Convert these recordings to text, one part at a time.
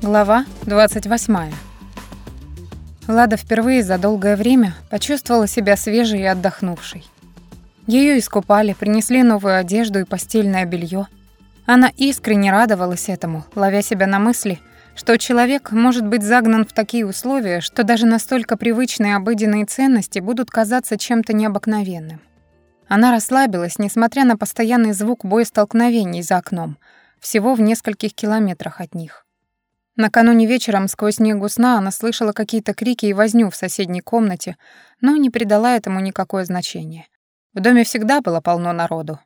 Глава 28. Лада впервые за долгое время почувствовала себя свежей и отдохнувшей. Ее искупали, принесли новую одежду и постельное белье. Она искренне радовалась этому, ловя себя на мысли, что человек может быть загнан в такие условия, что даже настолько привычные обыденные ценности будут казаться чем-то необыкновенным. Она расслабилась, несмотря на постоянный звук боестолкновений за окном, всего в нескольких километрах от них. Накануне вечером сквозь негу сна она слышала какие-то крики и возню в соседней комнате, но не придала этому никакое значения. В доме всегда было полно народу.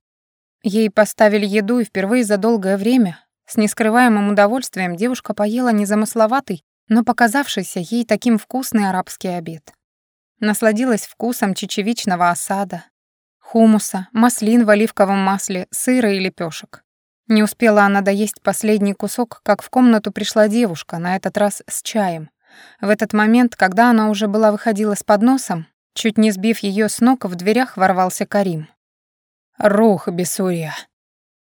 Ей поставили еду, и впервые за долгое время с нескрываемым удовольствием девушка поела незамысловатый, но показавшийся ей таким вкусный арабский обед. Насладилась вкусом чечевичного осада, хумуса, маслин в оливковом масле, сыра и лепешек. Не успела она доесть последний кусок, как в комнату пришла девушка, на этот раз с чаем. В этот момент, когда она уже была выходила с подносом, чуть не сбив ее с ног, в дверях ворвался Карим. «Рух, Бесурия!»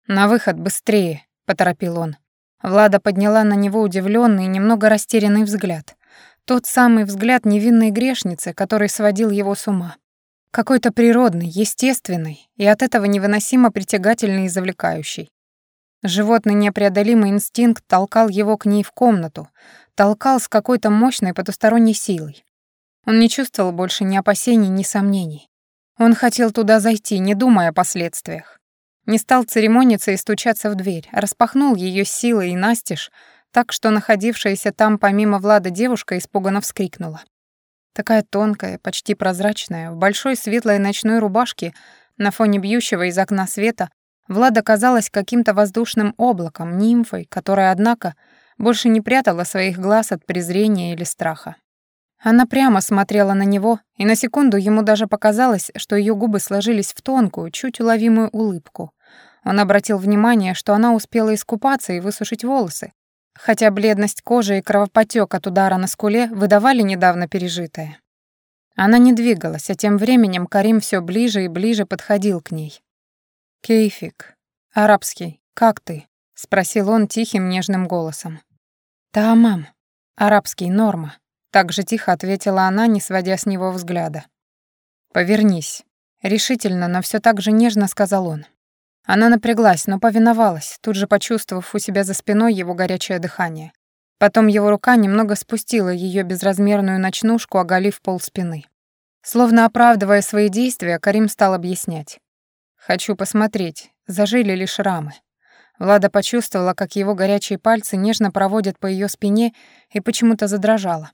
«На выход, быстрее!» — поторопил он. Влада подняла на него удивленный и немного растерянный взгляд. Тот самый взгляд невинной грешницы, который сводил его с ума. Какой-то природный, естественный и от этого невыносимо притягательный и завлекающий. Животный непреодолимый инстинкт толкал его к ней в комнату, толкал с какой-то мощной потусторонней силой. Он не чувствовал больше ни опасений, ни сомнений. Он хотел туда зайти, не думая о последствиях. Не стал церемониться и стучаться в дверь, распахнул ее силой и настежь, так что находившаяся там помимо Влада девушка испуганно вскрикнула. Такая тонкая, почти прозрачная, в большой светлой ночной рубашке, на фоне бьющего из окна света, Влада казалась каким-то воздушным облаком, нимфой, которая, однако, больше не прятала своих глаз от презрения или страха. Она прямо смотрела на него, и на секунду ему даже показалось, что ее губы сложились в тонкую, чуть уловимую улыбку. Он обратил внимание, что она успела искупаться и высушить волосы, хотя бледность кожи и кровопотек от удара на скуле выдавали недавно пережитое. Она не двигалась, а тем временем Карим все ближе и ближе подходил к ней. «Кейфик. Арабский. Как ты?» — спросил он тихим нежным голосом. «Таамам. Арабский. Норма». Так же тихо ответила она, не сводя с него взгляда. «Повернись». Решительно, но все так же нежно сказал он. Она напряглась, но повиновалась, тут же почувствовав у себя за спиной его горячее дыхание. Потом его рука немного спустила ее безразмерную ночнушку, оголив пол спины. Словно оправдывая свои действия, Карим стал объяснять. Хочу посмотреть, зажили ли шрамы. Влада почувствовала, как его горячие пальцы нежно проводят по ее спине и почему-то задрожала.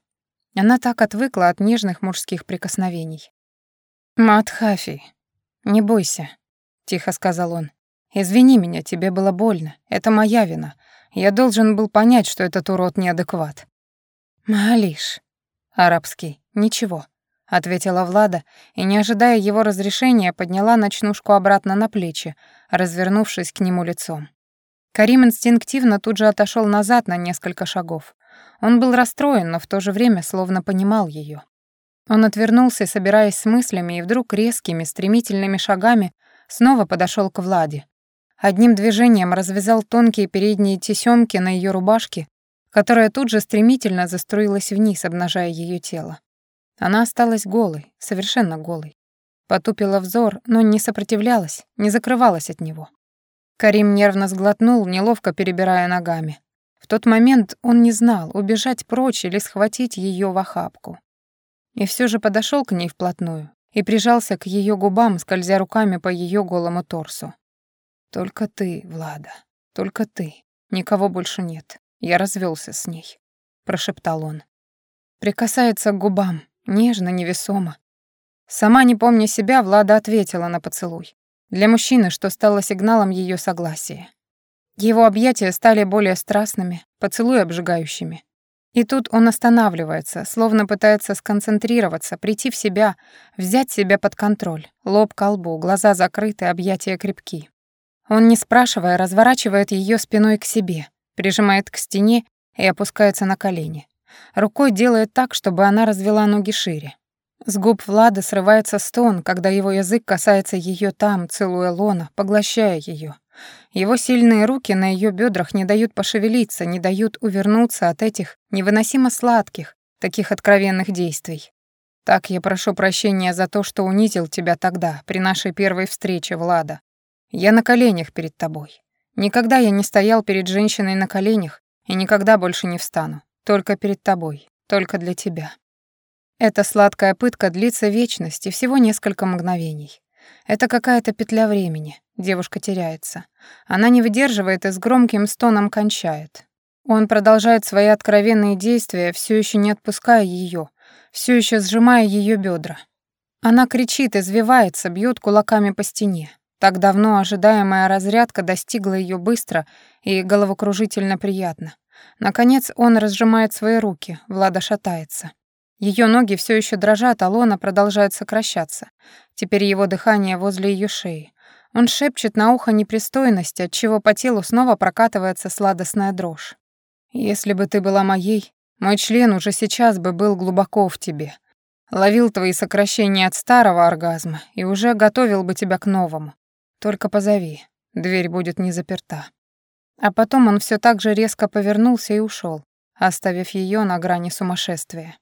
Она так отвыкла от нежных мужских прикосновений. «Матхафи, не бойся», — тихо сказал он. «Извини меня, тебе было больно. Это моя вина. Я должен был понять, что этот урод неадекват». «Малиш», арабский, ничего ответила Влада и, не ожидая его разрешения, подняла ночнушку обратно на плечи, развернувшись к нему лицом. Карим инстинктивно тут же отошел назад на несколько шагов. Он был расстроен, но в то же время словно понимал ее. Он отвернулся, собираясь с мыслями, и вдруг резкими, стремительными шагами снова подошел к Владе. Одним движением развязал тонкие передние тесемки на ее рубашке, которая тут же стремительно заструилась вниз, обнажая ее тело. Она осталась голой, совершенно голой. Потупила взор, но не сопротивлялась, не закрывалась от него. Карим нервно сглотнул, неловко перебирая ногами. В тот момент он не знал, убежать прочь или схватить ее в охапку. И все же подошел к ней вплотную и прижался к ее губам, скользя руками по ее голому торсу. «Только ты, Влада, только ты. Никого больше нет. Я развелся с ней», — прошептал он. Прикасается к губам, нежно, невесомо. Сама не помня себя, Влада ответила на поцелуй. Для мужчины, что стало сигналом ее согласия. Его объятия стали более страстными, поцелуи обжигающими. И тут он останавливается, словно пытается сконцентрироваться, прийти в себя, взять себя под контроль. Лоб к лбу, глаза закрыты, объятия крепки. Он, не спрашивая, разворачивает ее спиной к себе, прижимает к стене и опускается на колени. Рукой делает так, чтобы она развела ноги шире. С губ Влада срывается стон, когда его язык касается ее там, целуя лона, поглощая ее. Его сильные руки на ее бедрах не дают пошевелиться, не дают увернуться от этих невыносимо сладких, таких откровенных действий. Так я прошу прощения за то, что унизил тебя тогда, при нашей первой встрече, Влада. Я на коленях перед тобой. Никогда я не стоял перед женщиной на коленях и никогда больше не встану. Только перед тобой, только для тебя. Эта сладкая пытка длится вечность и всего несколько мгновений. Это какая-то петля времени. Девушка теряется. Она не выдерживает и с громким стоном кончает. Он продолжает свои откровенные действия, все еще не отпуская ее, все еще сжимая ее бедра. Она кричит, извивается, бьет кулаками по стене. Так давно ожидаемая разрядка достигла ее быстро и головокружительно приятно. Наконец он разжимает свои руки, Влада шатается. Ее ноги все еще дрожат, а лона продолжает сокращаться. Теперь его дыхание возле ее шеи. Он шепчет на ухо непристойности, отчего по телу снова прокатывается сладостная дрожь. «Если бы ты была моей, мой член уже сейчас бы был глубоко в тебе. Ловил твои сокращения от старого оргазма и уже готовил бы тебя к новому. Только позови, дверь будет не заперта». А потом он все так же резко повернулся и ушел, оставив ее на грани сумасшествия.